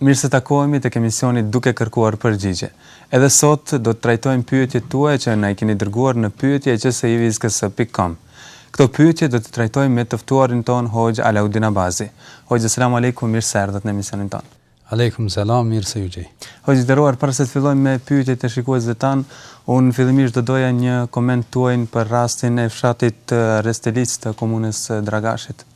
Mirë se takohemi tek emisioni Duke Kërkuar Përgjigje. Edhe sot do të trajtojmë pyetjet tuaja që na i keni dërguar në pyetje@peacetvks pikë kom. Këto pyetje do t'i trajtojmë me të ftuarin tonë Hoxhë Alaudin Abazi. Hoxhë Selamu Alejkum, mirë se erdhët në emisionin tonë. Alejkum Selam, mirë se ju gjej. Hoxhë i nderuar, para se të fillojmë me pyetjet e shikuesve tanë, unë fillimisht do doja një koment tuajin për rastin e fshatit Restelicë të komunës së Dragashit.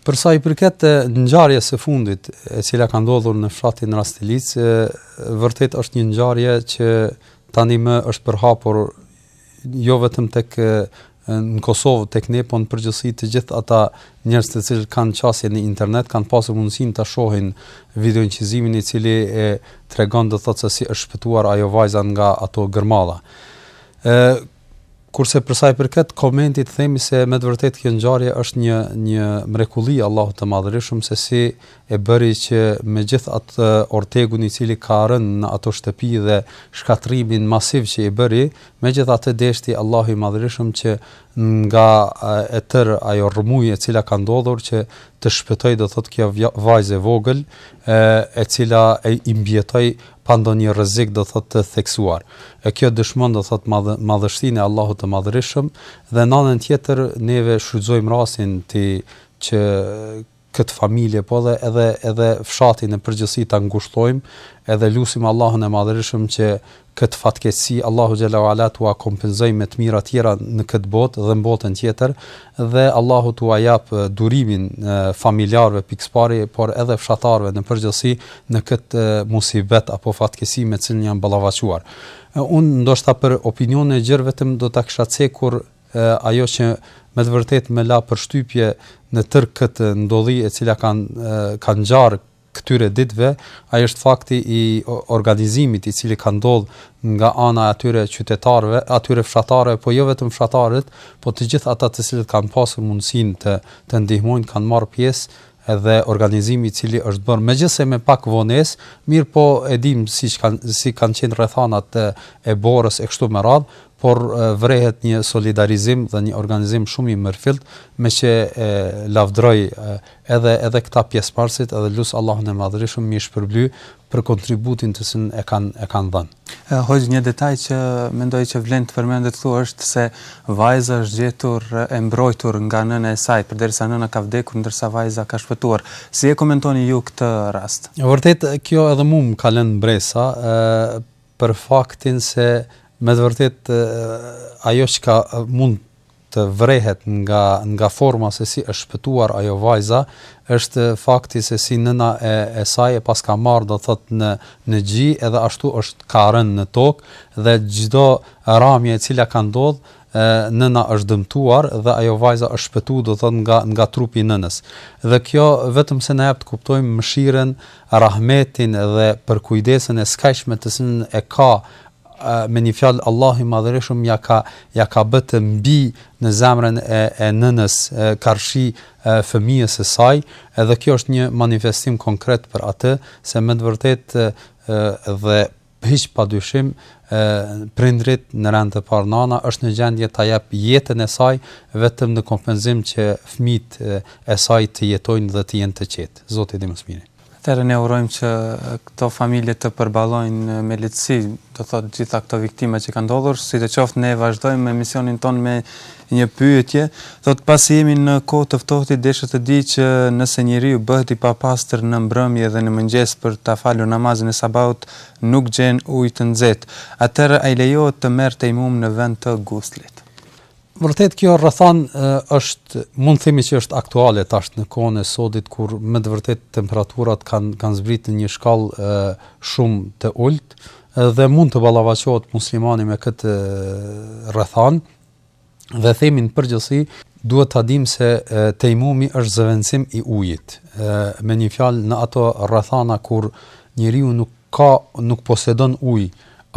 Për sa i përket ngjarjes së fundit, e cila ka ndodhur në fshatin Restelicë, vërtet është një ngjarje që tani më është përhapur jo vetëm tek në Kosovë tek ne, por në përgjithësi të gjithë ata njerëz të cilët kanë qasje në internet kanë pasur mundësinë ta shohin videoinçizimin i cili e tregon do të thotë se si është shpëtuar ajo vajza nga ato gërmadha. Ë Kurse për sa i përket komentit themi se me të vërtetë kjo ngjarje është një një mrekulli e Allahut të Madhërishëm se si e bëri që me gjithë atë ortekun i cili ka rënë në ato shtëpi dhe shkatërrimin masiv që i bëri, megjithatë deshti Allahu i Madhërishëm që nga e tërë ajo rrëmujë e cila ka ndodhur që të shpëtojë do thotë kjo vajzë e vogël e, e cila e i mbijetoi pa ndonjë rrezik do thotë të theksuar, e kjo dëshmon do thotë madhë, madhështinë e Allahut të Madhërishëm, dhe në anën tjetër neve shfrytëzojmë rastin ti që këtë familje po dhe edhe edhe fshatin në përgjithësi ta ngushëllojmë edhe lusim Allahun e Madhërishëm që këtë fatkeqësi Allahu xhele ue ala t'ua kompenzojë me të mira tjera në këtë botë dhe në botën tjetër Dhe Allahu t'ua japë durimin familjarëve pikëspari, por edhe fshatarëve në përgjithësi në këtë musibet apo fatkeqësi me të cilën janë ballafaquar. Unë ndoshta për opinionin e gjerë vetëm do ta kisha cekur ajo që me të vërtetë më la përshtypje në tërë këtë ndodhi e cila ka ka ngjarë këtyre ditëve, ai është fakti i organizimit i cili ka ndodh nga ana e atyre qytetarëve, atyre fshatarëve, po jo vetëm fshatarët, po të gjithë ata të cilët kanë pasur mundësinë të të ndihmojnë kanë marrë pjesë dhe organizimi i cili është bërë megjithëse me pak vonesë, mirëpo e dimë si kanë si kanë qenë rrethanat e, e borës e kështu me radhë, por vërehet një solidarizim dhe një organizim shumë i mirëfilltë, meqë e lavdëroj Edhe edhe këta pjesëmarrësit edhe lus Allahun e Madhërishëm me i shpërbly për kontributin të cilin e kanë e kanë dhënë. Hoxhë një detaj që mendoj që vlen të përmendet këtu është se vajza është gjetur e mbrojtur nga nëna e saj përderisa nëna ka vdekur ndërsa vajza ka shpëtuar. Si e komentoni ju këtë rast? Vërtet kjo edhe mua më ka lënë mbresa ë për faktin se me të vërtetë ajo çka mund të vrehet nga nga forma se si është shpëtuar ajo vajza është fakti se si nëna e e saj e paska marrë do thot në në gji edhe ashtu është ka rënë në tokë dhe çdo ramje e cila ka ndodh nëna është dëmtuar dhe ajo vajza është shpëtuar do thot nga nga trupi i nënës. Dhe kjo vetëm se na jep të kuptojmë mëshirën, rahmetin dhe përkujdesën e skajshme të cilën e ka me një fjalë Allahu i madhërishëm ja ka ja ka bë të mbi në zemrën e e nënës karshi fëmijës së saj edhe kjo është një manifestim konkret për atë se me të vërtetë dhe hiç pa dyshim prindrit në rend të parë nana është në gjendje ta jap jetën e saj vetëm në kompenzim që fëmijët e saj të jetojnë dhe të jenë të qetë zoti i mëshirë Atëherë ne urojmë që këto familje të përballojnë me lehtësi, do të thotë gjitha këto viktima që kanë ndodhur, sidoqoftë ne vazhdojmë me emisionin tonë me një pyetje, thotë pasi jemi në kohë të ftohtë desha të di që nëse njeriu bëhet i papastër në mbrëmje dhe në mëngjes për ta falur namazin e sabahut nuk gjen ujë të nxehtë, atëherë ai lejohet të merr tejmum në vend të guslit. Vërtet kjo rrethanë është mund të themi që është aktuale tash në kohën e sodit kur me të vërtet temperaturat kanë kanë zbritur në një shkallë shumë të ulët dhe mund të ballafaqohet muslimani me këtë rrethanë dhe themi në përgjithësi duhet ta dimë se tejmumi është zëvendësim i ujit. Me një fjalë në ato rrethana kur njeriu nuk ka nuk posedon ujë,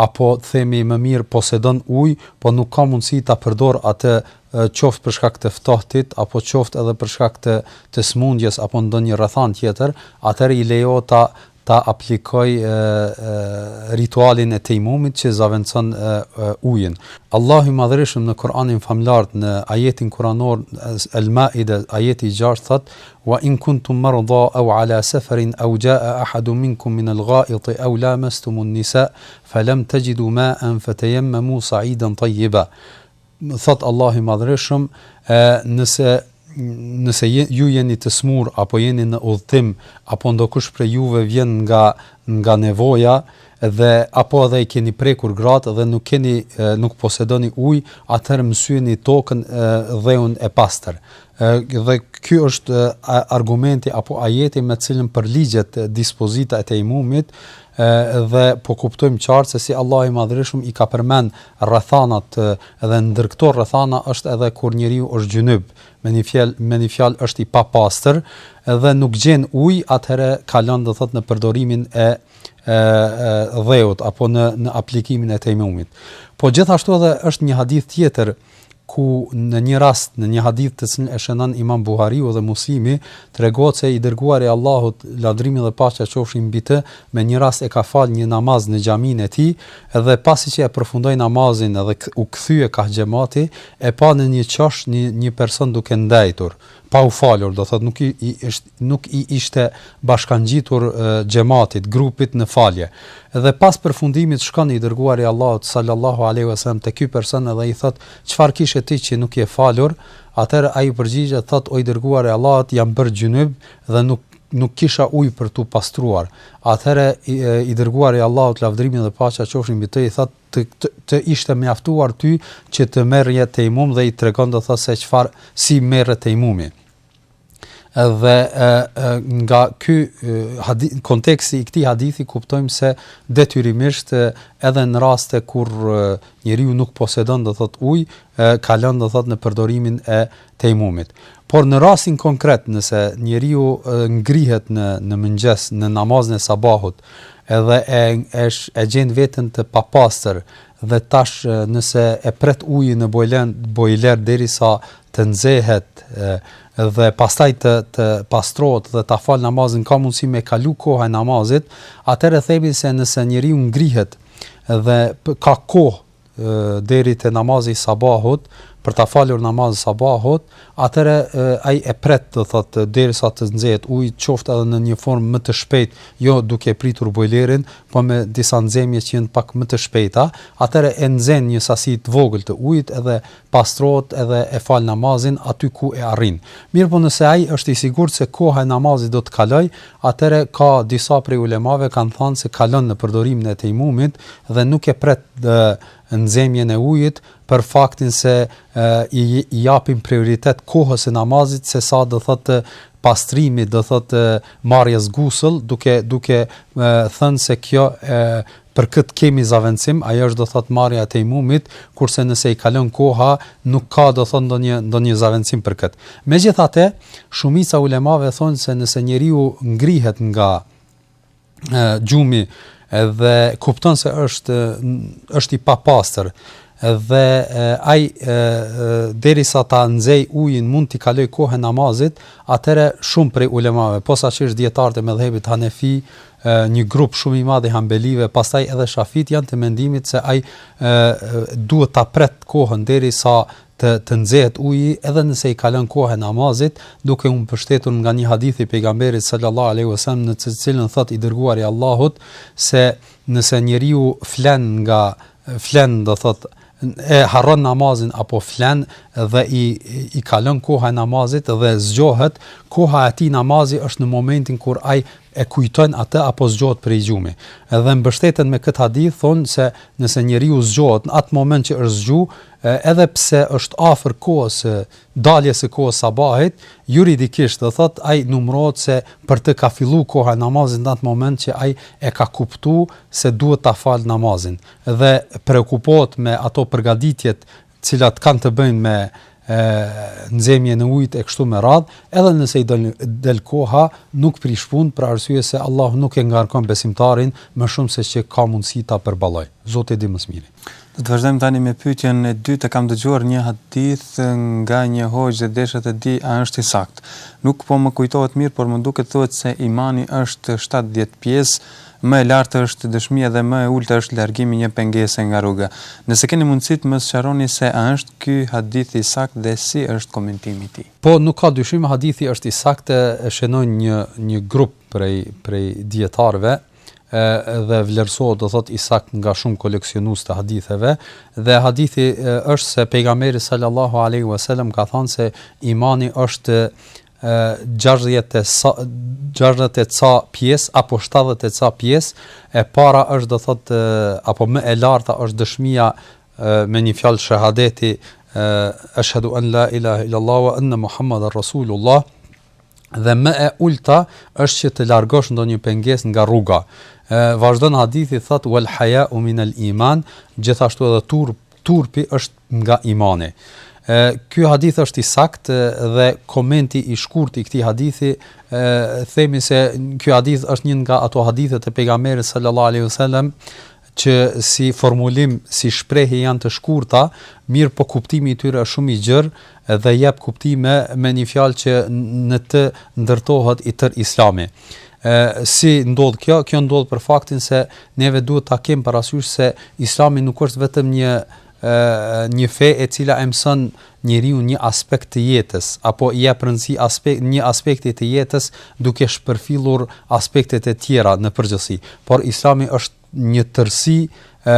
apo të themi më mirë posedon ujë, po nuk ka mundësi ta përdorë atë qoftë për shkak të ftohtit, apo qoftë edhe për shkak të të sëmundjes apo ndonjë rrethanë tjetër, atëherë i lejohet ta ta aplikojë ritualin e tejmumit që zëvendëson ujin. Allahu i Madhërishëm në Kur'anin Famëlartë në ajetin Kur'anor El-Maide ajeti i gjashtë thotë, Wa in kuntum mardha aw ala safarin aw jaa ahadun minkum min al ghaiti aw lamastum an nisa fa lam tajidu maan fa tayammamu saidan tayyiba thot Allahu i madhërishëm nëse nëse ju jeni të smur apo jeni në udhëtim apo ndokush prej juve vjen nga nga nevoja dhe apo edhe i keni prekur gratë dhe nuk keni nuk posedoni ujë atëherë mësyeni tokën dheun e pastër Dhe ky është argumenti apo ajeti me të cilën përligjet dispozita e tejmumit dhe po kuptojmë qartë se si Allahu i madhërishëm i ka përmend rrethanat dhe ndër këto rrethana është edhe kur njeriu është gjynyb me një fjal, me një fjal është i papastër dhe nuk gjen ujë atëherë kalon do thot në përdorimin e dheut apo në në aplikimin e tejmumit. Po gjithashtu edhe është një hadith tjetër ku në një rast në një hadith të cilin e shënon Imam Buhariu dhe Muslimi tregohet se i dërguari i Allahut lavdrimi dhe paqja qofshin mbi të me një rast e ka fal një namaz në xhaminë e tij dhe pasi që e përfundoi namazin dhe u kthye ka xhamati e pa në një qosh një, një person duke ndejtur pa u falur, do thotë nuk i nuk i ishte bashkangjitur xhematit, grupit në falje. Dhe pas përfundimit shkon i dërguari i Allahut sallallahu alejhi ve sellem te ky person edhe i thotë, çfarë kishe ti që nuk je falur? Atëherë ai përgjigjet thotë, o i dërguari i Allahut, jam bërë xhynyb dhe nuk nuk kisha ujë për t'u pastruar. Atëherë i, i dërguari i Allahut lavdërimi dhe paqja qofshin mbi të i thotë, të të ishte mjaftuar ty që të merrje tejmum dhe i tregon do thotë se çfarë si merret tejmumi. Edhe e, e, nga ky hadith, konteksti i këtij hadithi kuptojmë se detyrimisht edhe në raste kur njeriu nuk posedon do thotë ujë, kalon do thotë në përdorimin e tejmumit. Por në rastin konkret nëse njeriu ngrihet në në mëngjes në namazin e sabahut edhe e e e gjen veten të papastër dhe tash nëse e pret ujin në bojler bojler derisa të nxehet dhe pastaj të të pastrohet dhe ta fal namazin ka mundësi me kalu koha e namazit, atëherë themi se nëse njeriu ngrihet dhe ka kohë deri te namazi i sabahut për ta falur namazin e sabahut, atëherë ai e pret, do thotë, derisa të nxehet uji, qoftë edhe në një formë më të shpejtë, jo duke pritur bojlerin, por me disa nxemje që janë pak më të shpejta, atëherë e nxen një sasi të vogël të ujit edhe pastrohet edhe e fal namazin aty ku e arrin. Mirëpo nëse ai është i sigurt se koha e namazit do të kalojë, atëherë ka disa prej ulemave kanë thënë se kalon në përdorimin e tejmumit dhe nuk e pret nxemjen e ujit për faktin se i japim prioritet kohës së namazit se sa do thotë pastrimit, do thotë marrjes gusl, duke duke thënë se kjo Për këtë kemi zavendësim, ajo është do thotë marrja e tejmumit, kurse nëse i kalon koha, nuk ka do thotë ndonjë ndonjë zavendësim për këtë. Megjithatë, shumica e ulemave thonë se nëse njeriu ngrihet nga gjumi dhe kupton se është është i papastër dhe ai derisa ta nxej ujin mund t'i kaloj koha e namazit, atëherë shumë prej ulemave, posaçërisht dietarët e medhhebit Hanefi, një grup shumë i madh i Hanbelive, pastaj edhe Shafitë janë të mendimit se ai duhet ta pret kohën derisa të të nxehet uji edhe nëse i kalon koha e namazit, duke u mbështetur nga një hadith i pejgamberit sallallahu alaihi wasallam në të cilin thotë i dërguari i Allahut se nëse njeriu flen nga flen do thotë e harron namazin apo flen dhe i i kalon koha e namazit dhe zgjohet koha e atij namazi është në momentin kur ai e kujton atë apo zgjohet prej gjumi dhe mbështeten me këtë hadith thonë se nëse njeriu zgjohet në atë moment që është zgju edhe pse është afër kohës daljes së kohës sabahit, juridikisht do thotë ai numërohet se për të ka fillu koha e namazit në atë moment që ai e ka kuptu se duhet ta falë namazin dhe preokupohet me ato përgatitjet cilat kanë të bëjnë me nxemjen e ujit e kështu me radhë, edhe nëse i del koha nuk prish punë për arsye se Allahu nuk e ngarkon besimtarin më shumë se që ka mundësi ta përballojë. Zoti e di më së miri. Do të vazhdojmë tani me pyetjen e dytë e kam dëgjuar një hadith nga një hoxhë dhe desha të di a është i saktë. Nuk po më kujtohet mirë por më duket thuhet se imani është shtatëdhjetë pjesë, më e larta është dëshmia dhe më e ulëta është largimi një pengese nga rruga. Nëse keni mundësi të më sqaroni se a është ky hadith i saktë dhe si është komentimi i tij. Po nuk ka dyshim hadithi është i saktë e shënojnë një një grup prej prej dijetarëve e dhe vlerësohet do thotë i saktë nga shumë koleksionues të haditheve dhe hadithi është se pejgamberi sallallahu alaihi wasallam ka thënë se imani është 60 e 60 e ca pjesë apo 70 e ca pjesë e para është do thotë apo më e larta është dëshmia me një fjalë shahadeti ashhadu an la ilaha illallah wa anna muhammadar rasulullah dhe më e ulta është që të largosh ndonjë pengesë nga rruga. Ë vazhdon hadithi thotë wal haya'u min al iman, gjithashtu edhe turp, turpi është nga imani. Ë ky hadith është i saktë dhe komenti i shkurtë i këtij hadithi ë themi se ky hadith është një nga ato hadithe të pejgamberit sallallahu alaihi wasallam që si formulim, si shprehje janë të shkurta, mirëpo kuptimi i tyre është shumë i gjerë dhe jep kuptime me një fjalë që në të ndërtohet i tërë islami. E, si ndodh kjo? Kjo ndodh për faktin se neve duhet ta kemi parasysh se islami nuk është vetëm një një fe e cila e mëson njeriun një aspekt të jetës apo i jep rëndësi aspekt një aspekti të jetës duke shpërfillur aspektet e tjera në përgjithësi por islami është një tërësi ë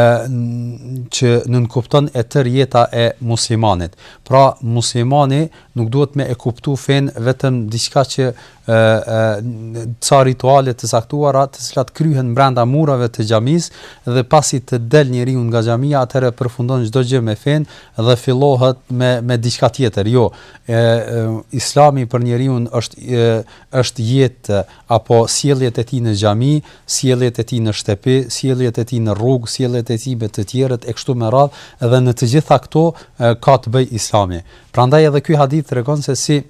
që nënkupton e tërë jeta e muslimanit. Pra muslimani nuk duhet me e kuptu fenë vetëm diçka që ca rituale të caktuara të cilat kryhen brenda murave të xhamisë dhe pasi të del njeriu nga xhamia atëherë përfundon çdo gjë me fenë dhe fillohet me me diçka tjetër jo e, e, islami për njeriun është e, është jetë apo sjelljet e tij në xhami sjelljet e tij në shtëpi sjelljet e tij në rrugë sjelljet e tij me të tjerët e kështu me radhë dhe në të gjitha këto ka të bëjë islami prandaj edhe ky hadith tregon se si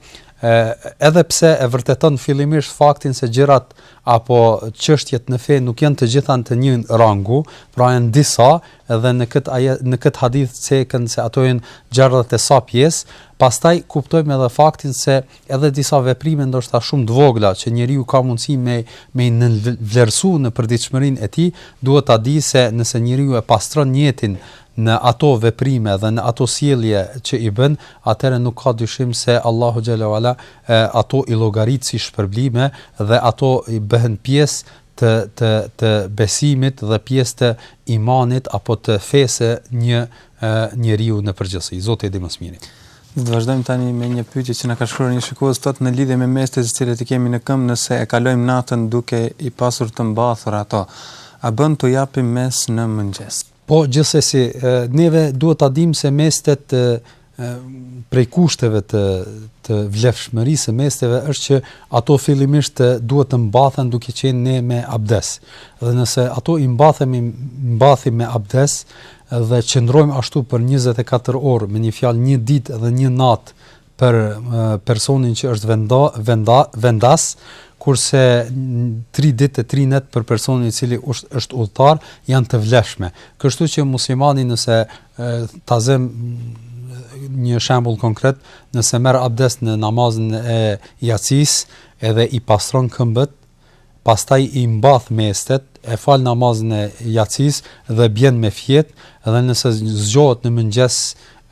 E, edhe pse e vërteton fillimisht faktin se gjërat apo çështjet në fe nuk janë të gjitha të një rangu, pra janë disa dhe në këtë ajet në këtë hadith ceken se ato janë gjashtëdhjetë e sa pjesë, pastaj kuptojmë edhe faktin se edhe disa veprime ndoshta shumë të vogla që njeriu ka mundësi me i nënvlerësu në përditshmërinë e tij, duhet ta dijë se nëse njeriu e pastron nijetin në ato veprime dhe në ato sjellje që i bën, atëherë nuk ka dyshim se Allahu xhel-le ue ala ato i llogarit si shpërblime dhe ato bëhen pjesë të të të besimit dhe pjesë të imanit apo të fesë një njeriu në përgjithësi. Zoti e di më së miri. Do të vazhdojmë tani me një pyetje që na ka shkruar një shikues thotë në lidhje me mestet të cilat i kemi në këmbë nëse e kalojmë natën duke i pasur të mbathur ato a bën t'u japim mes'h në mëngjes. Po gjithsesi, neve duhet ta dimë se mestet prej kushteve të të vlefshmërisë së mesteve është që ato fillimisht duhet të mbathen duke qenë ne me abdes. Dhe nëse ato i mbathemi mbathim me abdes dhe qëndrojmë ashtu për 24 orë, me një fjalë një ditë dhe një natë për personin që është vendo, venda, vendas, kurse tri ditë e tri net për personin i cili është është udhëtar janë të vlefshme. Kështu që muslimani nëse ta zëm një shembull konkret, nëse merr abdes në namazin e jacisë, edhe i pastron këmbët, pastaj i mbath mestet, e fal namazin e jacisë dhe bjen me fjetë, dhe nëse zgjohet në mëngjes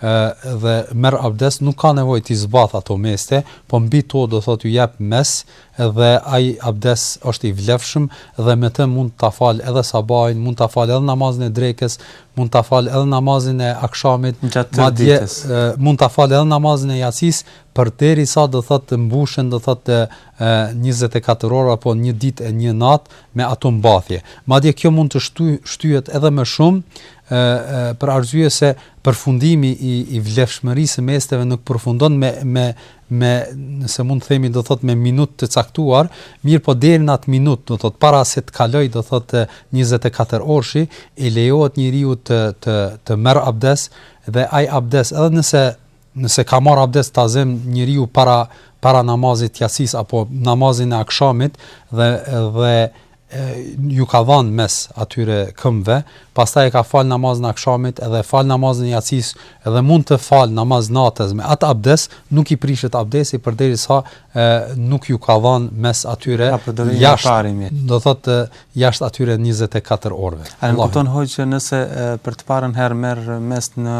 dhe merr abdes nuk ka nevojë t'i zbathë ato meste, po mbi to do thotë u jep mes'h dhe ai abdes është i vlefshëm dhe me të mund ta fal edhe sabahin, mund ta fal edhe namazin e drekës, mund ta fal edhe namazin e akshamit, madje mund ta fal edhe namazin e jacisë përderisa do thotë të mbushen do thotë e njëzet e katër orë apo një ditë e një natë me ato mbathje. Madje kjo mund të shtyhet edhe më shumë e për arsye se përfundimi i i vlefshmërisë së mesteve nuk përfundon me me me nëse mund të themi do thot me minutë të caktuar, mirëpo deri në atë minutë do thot para se të kalojë do thot 24 orëshi i lejohet njeriu të të të merr abdes dhe ai abdes edhe nëse Nëse ka marrë abdes ta zëmë njeriu para para namazit të jacisë apo namazin e akshamit edhe u ka dhënë mes'h atyre këmbëve, pastaj e ka fal namazin e akshamit edhe fal namazin e jacisë edhe mund të fal namaz natës me atë abdes, nuk i prishet abdesi përderisa nuk u ka dhënë mes'h atyre jashtë. Do thotë jashtë atyre njëzet e katër orëve. A e kupton hoxhë që nëse për të parën herë merr mes'h në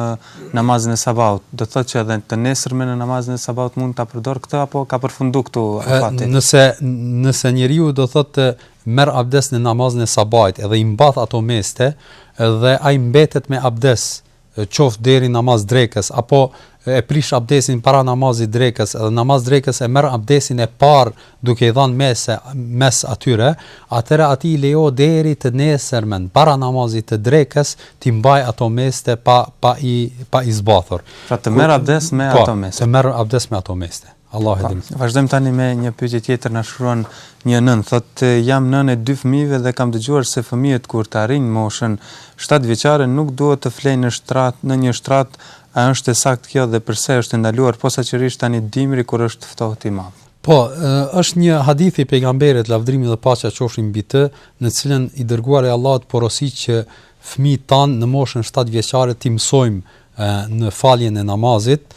namazin e sabahut, do thotë që edhe të nesërmen në namazin e sabahut mund ta përdorë këtë apo ka përfunduar këtu afati? Nëse nëse njeriu do thotë merr abdes në namazin e sabahit edhe i mbath ato meste dhe ai mbetet me abdes qoftë deri namaz drekës, apo e prish abdesin para namazit drekës edhe namaz drekës e merr abdesin e parë duke i dhanë mes'h mes'h atyre, atëherë atij i lejohet deri të nesërmen para namazit të drekës t'i mbajë ato meste pa pa i pa i zbathur. Pra të merr abdes me ato meste. Po, të merr abdes me ato meste. Allahu e di. Vazhdojmë tani me një pyetje tjetër na shkruan një nënë thotë jam nënë e dy fëmijëve dhe kam dëgjuar se fëmijët kur të arrijnë moshën shtatë vjeçare nuk duhet të flejnë në shtrat në një shtrat a është e saktë kjo dhe përse është e ndaluar posaçërisht tani dimrit kur është ftohtë i madh. Po, është një hadith i pejgamberit lavdërimi dhe paqja qofshin mbi të, në të cilin i dërguari i Allahut porosit që fëmijët tanë në moshën 7 vjeçare t'i mësojmë në faljen e namazit,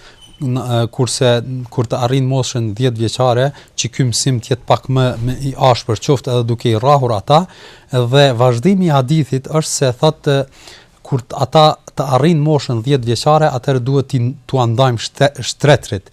kurse kur të arrijnë moshën 10 vjeçare, që ky mësim të jetë pak më më i ashpër, qoftë edhe duke i rrahur ata, dhe vazhdimi i hadithit është se thotë kur ata të arrijnë moshën 10 vjeçare, atëherë duhet t'ua ndajmë shtretërit.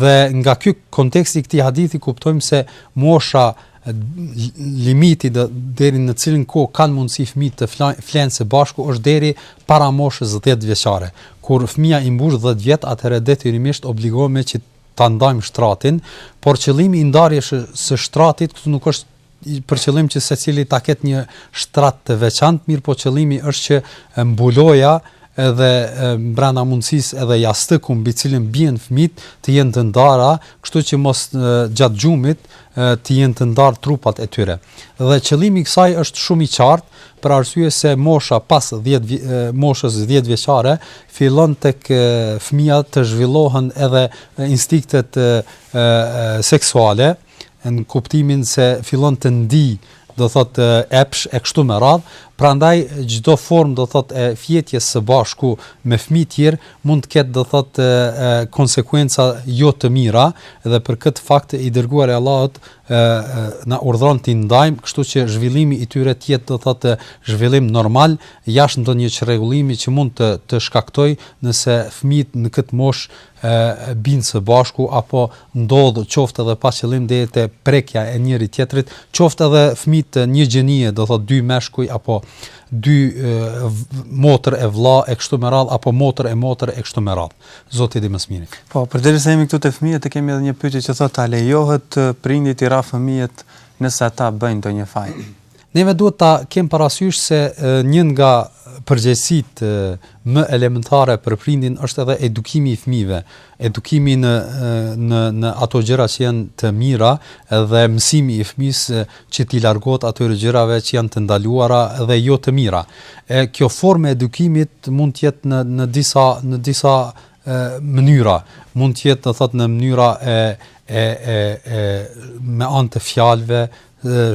Dhe nga ky konteksti i këtij hadithi kuptojmë se mosha limiti deri në cilën kohë kanë mundësi fëmijët të flenë së bashku është deri para moshës 10 vjeçare. Kur fëmija i mbush 10 vjet, atëherë detyrimisht obligohemi që ta ndajmë shtratin, por qëllimi i ndarjes së shtratit këtu nuk është për qëllim që secili ta ketë një shtrat të veçantë, mirëpo qëllimi është që mbuloja edhe brenda mundësisë edhe jastëku mbi cilin bien fëmijët të jenë të ndara, kështu që mos gjatë gjumit, të jenë të ndarë trupat e tyre. Dhe qëllimi i kësaj është shumë i qartë, për arsye se mosha pas 10 moshës 10 vjeçare fillon tek fëmija të zhvillohen edhe instinktet e, e, seksuale, në kuptimin se fillon të ndijë do thotë epsh e kështu me radhë, prandaj çdo formë do thotë e fjetjes së bashku me fëmijët tjerë mund të ketë do thotë konsekuenca jo të mira dhe për këtë fakt i dërguar i Allahut na urdhëron t'i ndajmë, kështu që zhvillimi i tyre të jetë do thotë zhvillim normal, jashtë ndonjë çrregullimi që mund të shkaktojë nëse fëmijët në këtë moshë e bien së bashku apo ndodh qoftë edhe pa qëllim deri te prekja e njëri-tjetrit, qoftë edhe fëmijë të një gjinie, do thotë dy meshkuj apo dy motër e vëlla e kështu me radh apo motër e motër e kështu me radh. Zoti e di më së miri. Po, përderisa jemi këtu te fëmijët, e kemi edhe një pyetje që thotë a lejohet prindit i ra fëmijët nëse ata bëjnë ndonjë faj? Neve duhet ta kemë parasysh se një nga përgjegjësitë më elementare për prindin është edhe edukimi i fëmijëve, edukimi në në në ato gjëra që janë të mira dhe mësimi i fëmisë që t'i largohet atyre gjërave që janë të ndaluara dhe jo të mira. E kjo formë e edukimit mund të jetë në në disa në disa e, mënyra, mund të jetë do thotë në mënyra e e e e me anë të fjalëve,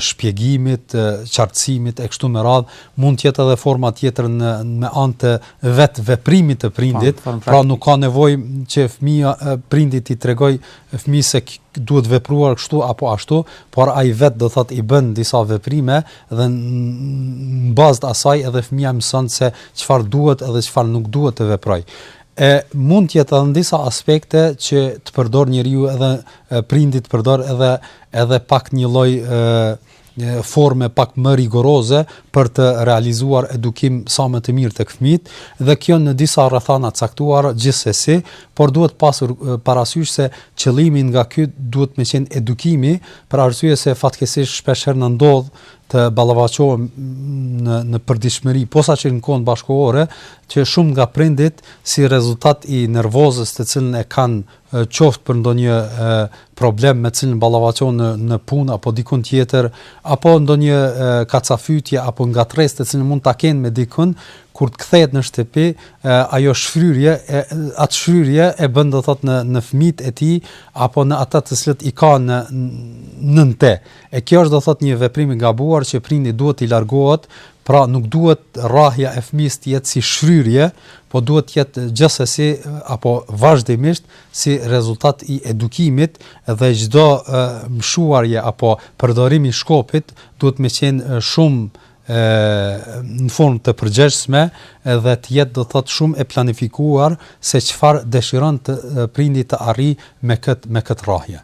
shpjegimit, qartësimit e kështu me radhë, mund të jetë edhe forma tjetër në me anë të vet veprimit të prindit, pra nuk ka nevojë që fëmia prindi t'i tregojë fëmisë se duhet vepruar kështu apo ashtu, por ai vet do thotë i bën disa veprime dhe në bazë të asaj edhe fëmia mëson se çfarë duhet edhe çfarë nuk duhet të veprojë e mund të jetë edhe në disa aspekte që të përdorë njeriu edhe prindit përdor edhe edhe pak një lloj forme pak më rigoroze për të realizuar edukim sa më të mirë tek fëmijët dhe kjo në disa rrethana të caktuara gjithsesi, por duhet pasur parasysh se qëllimi nga ky duhet me qenë edukimi, për arsye se fatkeqësisht shpeshherë na ndodh të ballafaqohemi në në përditshmëri posaçërisht në kohën bashkëkohore që shumë nga prindit si rezultat i nervozës të cilën e kanë qoftë për ndonjë problem me të cilin ballafaqon në në punë apo diku tjetër, apo ndonjë kacafytje apo ngatërresë të cilën mund ta kenë me dikun, kur të kthehet në shtëpi, ajo shfryrje, atë shfryrje e bën do thot në në fëmijët e tij apo në ata të cilët i ka në nën te. E kjo është do thot një veprim i gabuar që prindi duhet t'i largohet Pra nuk duhet rrahja e fëmisë të jetë si shfryrje, po duhet të jetë gjithsesi apo vazhdimisht si rezultat i edukimit dhe çdo mshuarje apo përdorim i shkopit duhet me qenë shumë e në formë të përgjegjshme dhe të jetë do të thotë shumë e planifikuar se çfarë dëshiron të prindi të arrijë me këtë me këtë rrahje.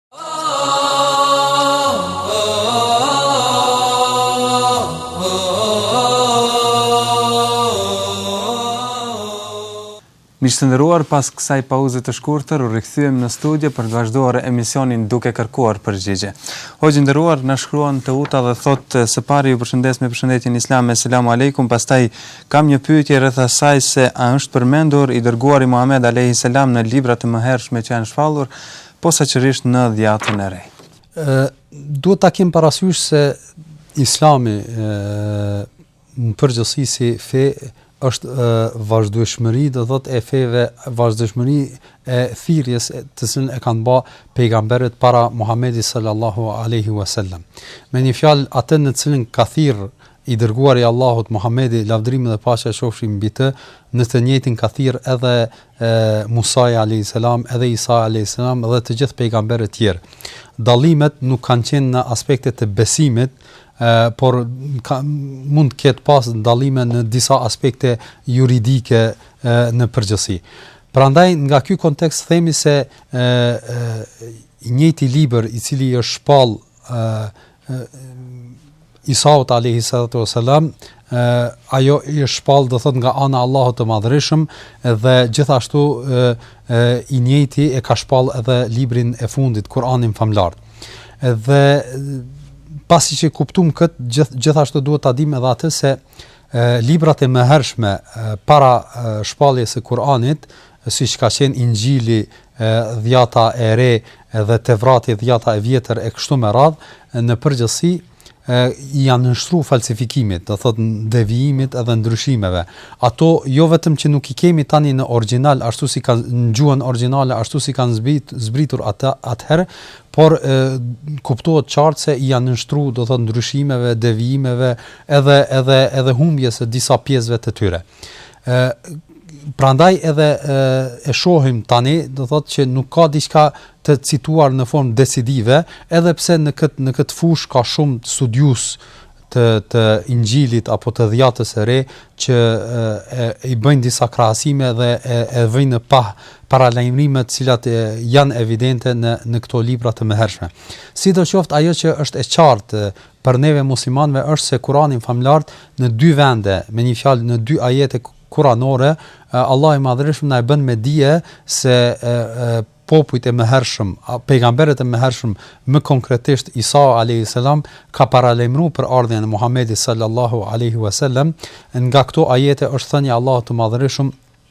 Miq të nderuar, pas kësaj pauze të shkurtër u rikthyem në studio për të vazhduar emisionin duke kërkuar përgjigje. Hoxhë i nderuar, na shkruan të uta dhe thotë së pari ju përshëndes me përshëndetjen islame, es-selamu alejkum, pastaj kam një pyetje rreth asaj se a është përmendur i dërguari Muhamed alejhi selam në librat e mëhershme që janë shpallur, posaçërisht në Dhiatën e Re. Ë duhet ta kemi parasysh se Islami ë në përgjithësi si fe është ë, vazhdueshmëri, do thotë e feve, vazhdueshmëri e thirrjes të cilën e kanë bë pejgamberët para Muhamedit sallallahu alaihi wasallam. Me një fjalë atë në cilën ka thirr I Dërguari i Allahut, Muhamedi, lavdërimi dhe paqja qofshin mbi të, në të njëjtin ka thirrë edhe Musai alejhi selam, edhe Isai alejhi selam dhe të gjithë pejgamberët tjerë. Dallimet nuk kanë qenë në aspektet e besimit, por ka, mund të ketë pas dallime në disa aspekte juridike në përgjithësi. Prandaj nga ky kontekst themi se e, e i njëjti libër i cili është shpall Isaut alayhi salatu wasalam ajo i është shpall do thot nga ana e Allahut të Madhërishëm dhe gjithashtu e, e, i njëjti e ka shpall edhe librin e fundit Kur'anin famëlartë. Dhe pasi që e kuptum kët gjith, gjithashtu duhet ta dimë edhe atë se e, librat e mëhershme e, para e, shpalljes së Kur'anit siç ka qenë Inxhili, e Dhjata e Re dhe Tevrati Dhjata e Vjetër e kështu me radhë, në përgjithësi i janë nënshtru falsifikimit, do thotë devijimit edhe ndryshimeve. Ato jo vetëm që nuk i kemi tani në origjinal ashtu si ka në gjuhën origjinale ashtu si kanë zbrit, zbritur ata atëherë, por e, kuptohet qartë se i janë nënshtru do thotë ndryshimeve, devijimeve edhe edhe edhe humbjes së disa pjesëve të tyre. Ë prandaj edhe e, e shohim tani, do thotë që nuk ka diçka të cituar në formë decisive, edhe pse në këtë në këtë fushë ka shumë studiues të të Inxhilit apo të Dhjatës së Re që e, i bëjnë disa krahasime dhe e, e vëjnë në pah paralajmërime të cilat e, janë evidente në në këto libra të mëhershme. Sidoqoftë ajo që është e qartë Për neve muslimanëve është se Kur'ani famëlartë në dy vende, me një fjalë në dy ajete kur'anore, Allahu i Madhërishëm na e bën me dije se popujt e mëhershëm, pejgamberët e mëhershëm, më konkretisht Isa alayhis salam ka paralajmëru për ardhjen e Muhamedit sallallahu alaihi wasallam, nga këto ajete është thënia e Allahut të Madhërishëm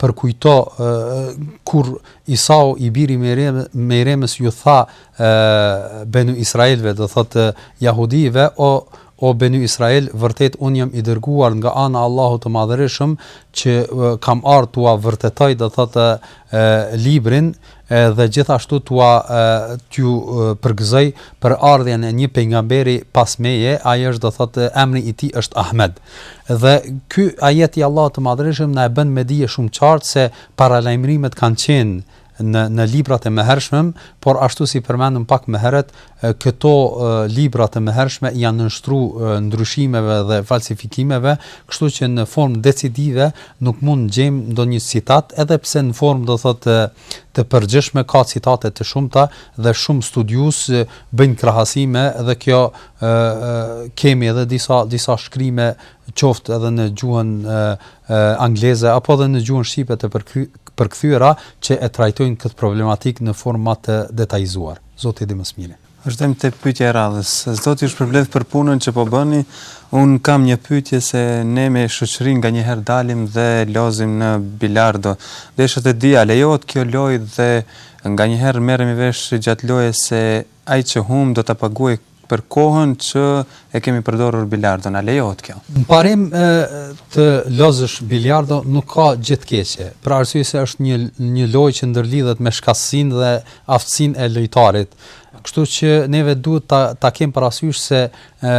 përkujto kur Isau i biri i Merjemes ju tha benu Israelve, do thotë jahudive, o o benu Israel, vërtet unë jam i dërguar nga ana Allahut të madhërishëm, që kam ardh t'ua vërtetoj, do thotë librin, Dhe gjithashtu t'ua t'ju përgëzoj për ardhjen e një pejgamberi pas meje, ai është do thotë emri i tij është Ahmed. Dhe ky ajet i Allahut të Madhërishëm na e bën me dije shumë qartë se paralajmërimet kanë qenë në në librat e mëhershëm, por ashtu si përmendëm pak më herët, Këto libra të mëhershme janë nënshtru ndryshimeve dhe falsifikimeve, kështu që në formë decidive nuk mund të gjejmë ndonjë citat, edhe pse në formë do thotë të përgjithshme ka citate të shumta dhe shumë studiues bëjnë krahasime dhe kjo kemi edhe disa disa shkrime qoftë edhe në gjuhën angleze apo edhe në gjuhën shqipe të përkthyera që e trajtojnë këtë problematikë në formë më të detajzuar. Zoti e di më së miri. Vazhdojmë te pyetja e radhës. Zoti ju shpërbleftë për punën që po bëni. Unë kam një pyetje se ne me shoqërinë nganjëherë dalim dhe lozim në bilardo. Desha të di a lejohet kjo lojë dhe nganjëherë merremi vesh gjatë lojës se ai që humb do ta paguajë Për kohën që e kemi përdorur biljardon, a lejohet kjo? Në parim të lozësh biljardo nuk ka gjë të keqe, për arsye se është një një lojë që ndërlidhet me shkathtësinë dhe aftësinë e lojtarit. Kështu që neve duhet ta ta kemi parasysh se ë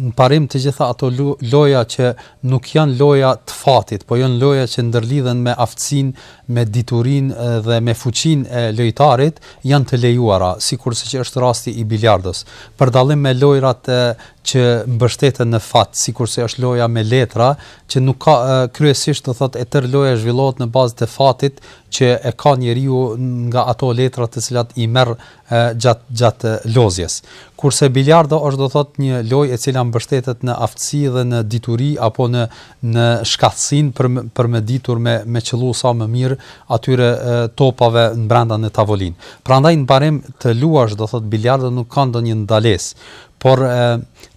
në parim të gjitha ato loja që Nuk janë loja të fatit, po janë loja që ndërlidhen me aftësinë, me diturinë dhe me fuqinë e lojtarit, janë të lejuara, sikurse që është rasti i biliardos. Për dallim me lojërat që mbështeten në fat, sikurse është loja me letra, që nuk ka kryesisht do thotë e tërë loja zhvillohet në bazë të fatit që e ka njeriu nga ato letra të cilat i merr gjatë gjatë lozjes. Kurse biliardo është do thotë një lojë e cila mbështetet në aftësi dhe në dituri apo në në shkathtësinë për për me ditur me me qëllu sa më mirë atyre topave brenda në tavolinë. Prandaj në parim të luash do thotë biliardo nuk ka ndonjë ndalesë, por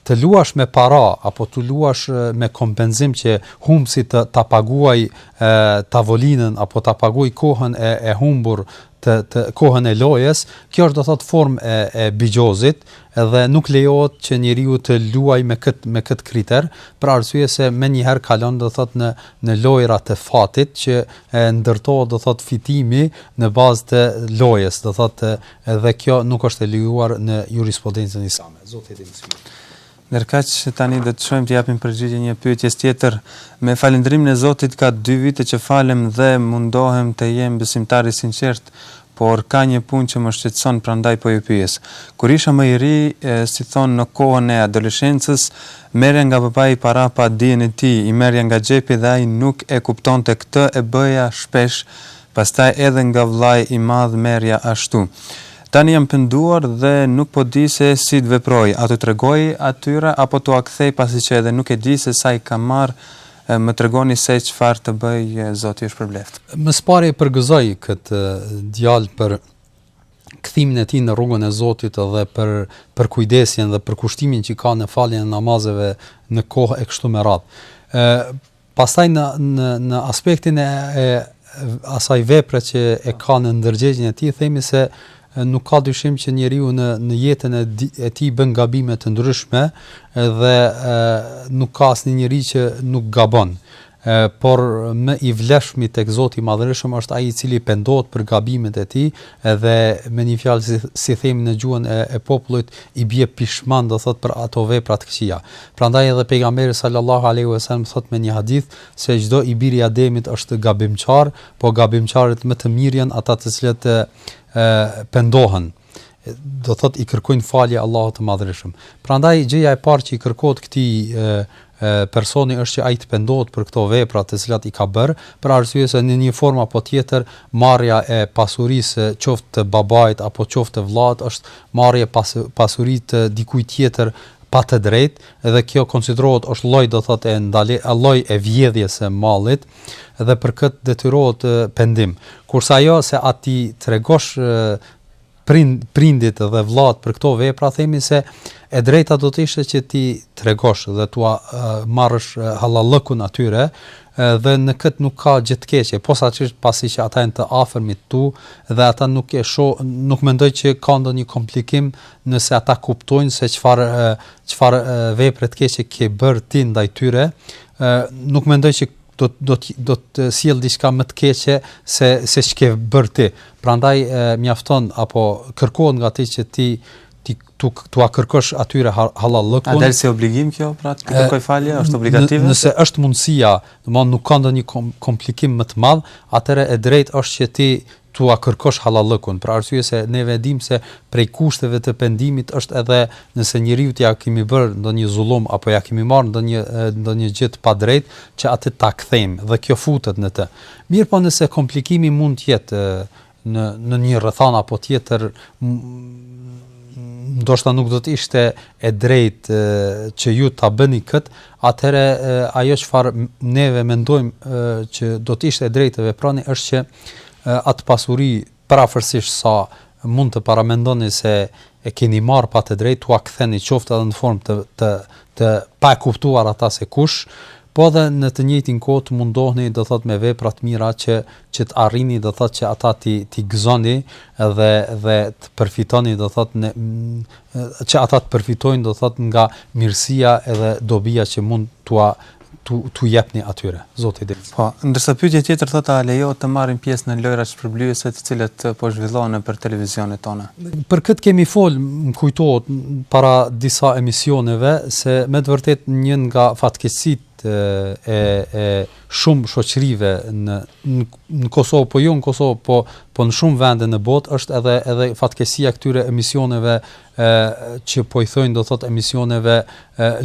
të luash me para apo të luash me kompenzim që humbësi ta paguaj tavolinën apo ta paguaj kohën e e humbur të të kohën e lojës, kjo është do thotë formë e e bixhozit dhe nuk lejohet që njeriu të luajë me këtë me këtë kriter, për arsye se menjëherë kalon do thotë në në lojëra të fatit që e ndërtohet do thotë fitimi në bazë të lojës, do thotë edhe kjo nuk është e lejuar në jurisprudencën islame. Zoti e di më së miri. Ndërkaq, tani do të shkojmë të japim përgjigje një pyetjes tjetër, Me falënderimin e Zotit ka dy vite që falem dhe mundohem të jem besimtar i sinqertë, por ka një punë që më shqetëson prandaj po ju pyes. Kur isha më i ri, si thonë në kohën e adoleshencës, merrja nga babai para pa dijen e tij, i merrja nga xhepi dhe ai nuk e kuptonte këtë e bëja shpesh Pastaj edhe nga vllai i madh merrja ashtu. Tani jam penduar dhe nuk po di se si të veproj, a t'u tregoj atyre apo t'ua kthej pasi që edhe nuk e di se sa i kam marrë, më tregoni se çfarë të bëj, Zoti ju shpërbleftë. Më së pari e përgëzoj këtë djalë për kthimin e tij në rrugën e Zotit dhe për përkujdesjen dhe përkushtimin që ka në faljen e namazeve në kohë e kështu me radhë. Pastaj në në në aspektin e, e asaj vepre që e ka në ndërgjegjen e tij themi se nuk ka dyshim që njeriu në në jetën e, e tij bën gabime të ndryshme dhe e, nuk ka asnjë njeri që nuk gabon. E, por më i vlefshmi tek Zoti i Madhërishëm është ai i cili pendohet për gabimet e tij dhe me një fjalë si, si themi në gjuhën e, e popullit i bie pishman do thot për ato vepra të këqija. Prandaj edhe Pejgamberi sallallahu alejhi ve selem thotë me një hadith se çdo i biri i Ademit është gabimqar, po gabimqarët më të mirë janë ata të cilët pendohen do thot i kërkojnë falje Allahut të Madhërishëm. Prandaj gjëja e parë që i kërkohet këtij personi është që ai të pendohet për këto vepra të cilat i ka bërë, për arsye se në një formë apo tjetër marrja e pasurisë qoftë të babait apo qoftë të vëllait është marrje e pasurisë të dikujt tjetër pa të drejtë dhe kjo konsiderohet është lloj do thot e ndali lloj e vjedhjes së mallit dhe për kët detyrohet pendim kurse ajo se a t'i tregosh prind prindit dhe vllat për këto vepra themi se e drejta do të ishte që t'i tregosh dhe t'ua marrësh hallallëkun atyre dhe në kët nuk ka gjë të keqe posaçërisht pasi që ata janë të afërmit tu dhe ata nuk e shoh nuk mendoj që ka ndonjë komplikim Nëse ata kuptojnë se çfarë çfarë vepre të keqe ke bërë ti ndaj tyre, nuk mendoj që do do të do të sjellë diçka më të keqe se se ç'ke bërë ti. Prandaj mjafton apo kërkohet nga ti që ti ti t'u t'ua kërkosh atyre hallallëkun. A del si obligim kjo pra t'i kërkojë falje, është obligative? Nëse është mundësia, domethënë nuk ka ndonjë komplikim më të madh, atëherë e drejtë është që ti t'ua kërkosh hallallëkun, për arsye se neve e dimë se prej kushteve të pendimit është edhe nëse njeriut ia kemi bërë ndonjë zullum apo ia kemi marrë ndonjë ndonjë gjë të padrejtë që atë ta kthejmë dhe kjo futet në të. Mirëpo nëse komplikimi mund të jetë në në një rrethanë apo tjetër ndoshta nuk do të ishte e drejtë që ju ta bëni kët, atëherë ajo çfarë neve mendojmë që do të ishte e drejtë të veproni është që atë pasuri përafërsisht sa mund të paramendoni se e keni marrë pa të drejtë, t'ua ktheni qoftë edhe në formë të të të pa e kuptuar ata se kush, po edhe në të njëjtin kohë të mundohni do thotë me vepra të mira që që të arrini do thotë që ata t'i t'i gëzoni dhe dhe të përfitoni do thotë në që ata të përfitojnë do thotë nga mirësia edhe dobia që mund t'ua t'u t'u jepni atyre. Zoti e di. Po, ndërsa pyetja tjetër thotë a lejohet të marrim pjesë në lojërat shpërblyese të cilat po zhvillohen nëpër televizionet tona. Për këtë kemi fol, më kujtohet, para disa emisioneve se me të vërtetë një nga fatkeqësitë e e shumë shoqërive në në Kosovë, po jo në Kosovë, po po në shumë vende në botë është edhe edhe fatkeqësia e këtyre emisioneve që po i thojnë do thotë emisioneve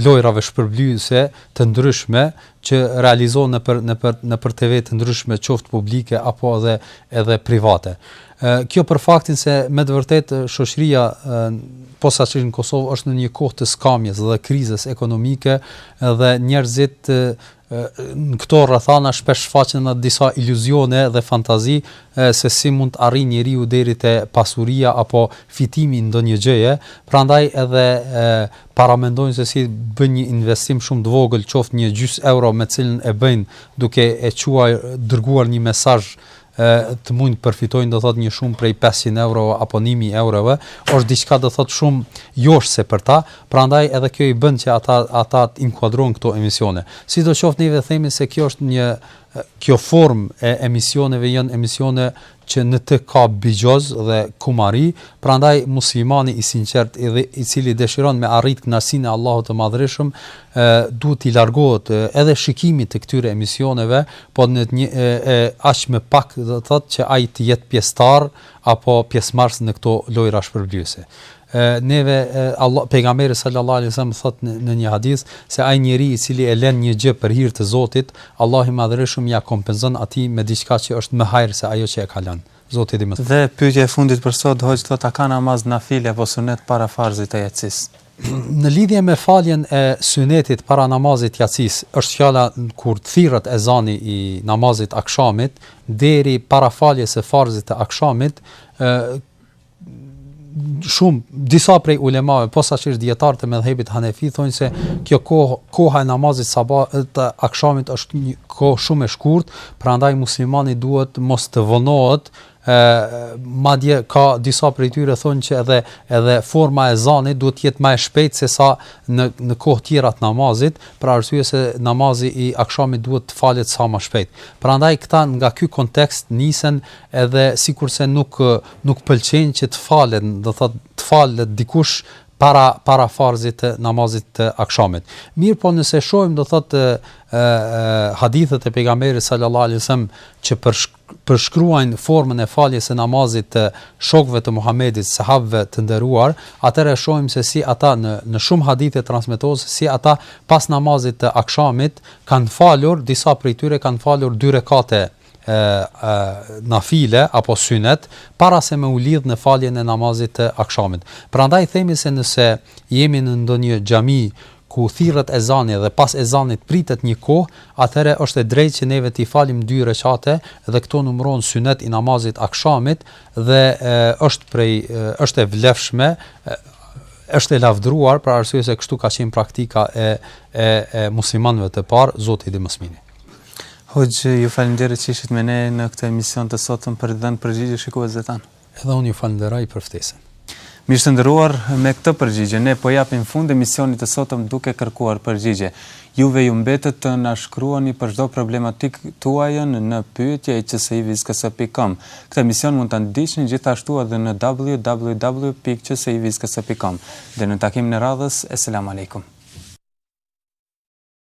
lojërave shpërblyese të ndryshme që realizohen nëpër nëpër nëpër TV të ndryshme qoftë publike apo edhe edhe private. Kjo për faktin se me të vërtetë shoqëria posaçërisht në Kosovë është në një kohë të skamjes dhe krizës ekonomike dhe njerëzit Në këto rrethana shpesh shfaqen edhe disa iluzione dhe fantazi se si mund të arrijë njeriu deri te pasuria apo fitimi i ndonjë gjëje, prandaj edhe paramendojnë se si të bëjnë një investim shumë të vogël, qoftë një gjysmë euro me të cilën e bëjnë duke e çuar dërguar një mesazh e të mund të përfitojnë do thotë një shumë prej 500 euro apo 1000 eurove, është diçka do thotë shumë joshëse për ta, prandaj edhe kjo i bën që ata ata të inkuadrohen n'këto emisione. Sidoqoftë neve themi se kjo është një kjo formë e emisioneve janë emisione që në të ka bixhoz dhe kumari, prandaj muslimani i sinqert i, i cili dëshiron me arrit kënaqësinë e Allahut të Madhërishëm, duhet t'i largohet edhe shikimit të këtyre emisioneve, po në një e aq më pak do të thotë që ai të jetë pjesëtar apo pjesëmarrës në këto lojëra shpërblyese. Ë neve Allah pejgamberi sallallahu alaihi wasallam thotë në, në një hadith se ai njeri i cili e lën një gjë për hir të Zotit, Allahu i madhërishëm ia kompenson atij me diçka që është më hajër se ajo që e ka lënë. Zoti di më. Dhe pyetja e fundit për sot, hoxh thotë a ka namaz nafile apo sunet para farzit të jacisë? Në lidhje me faljen e synetit para namazit të jacisë, është fjala kur të thirret ezani i namazit të akshamit deri para faljes së farzit të akshamit, shumë disa prej ulemave posaçërisht dijetarët e medhhebit Hanefi thonë se kjo koha e namazit të akshamit është një kohë shumë e shkurt, prandaj muslimani duhet mos të vonohet madje ka disa prej tyre thonë që edhe edhe forma e ezanit duhet të jetë më e shpejtë se sa në në kohë tjera të namazit, për arsye se namazi i akshamit duhet të falet sa më shpejt. Prandaj këta nga ky kontekst nisen edhe sikurse nuk nuk pëlqejnë që të falen, do thotë të falet dikush para para farzit të namazit të akshamit. Mirëpo nëse shohim do thotë ë ë hadithet e pejgamberit sallallahu alajhi wasallam që për përshkruajnë formën e faljes së namazit të shokëve të Muhamedit, sahabëve të nderuar, atëherë shohim se si ata në në shumë hadithe transmetohet se si ata pas namazit të akshamit kanë falur, disa prej tyre kanë falur dy rekate nafile apo synet para se me u lidh në faljen e namazit të akshamit. Prandaj themi se nëse jemi në ndonjë xhami ku thirret ezani dhe pas ezanit pritet një kohë, atëherë është e drejtë që neve t'i falim dy rekate dhe këto numërohet synet i namazit akshamit dhe është prej është e vlefshme është e lavdëruar për arsye se kështu ka qenë praktika e e e muslimanëve të parë, Zoti i di më së miri. Hoxhë, ju faleminderit që ishit me ne në këtë emision të sotëm për të dhënë përgjigje shikuesve tanë. Edhe unë ju falënderoj për ftesën. Miq të nderuar, me këtë përgjigje ne po japim fund emisionit të sotëm duke kërkuar përgjigje. Juve ju mbetet të na shkruani për çdo problematikë tuajën në pyetje@qsi-ks pikë kom. Këtë emision mund ta ndiqni gjithashtu edhe në www.qsi-ks pikë kom. Deri në takimin e radhës, Eselamu Alejkum.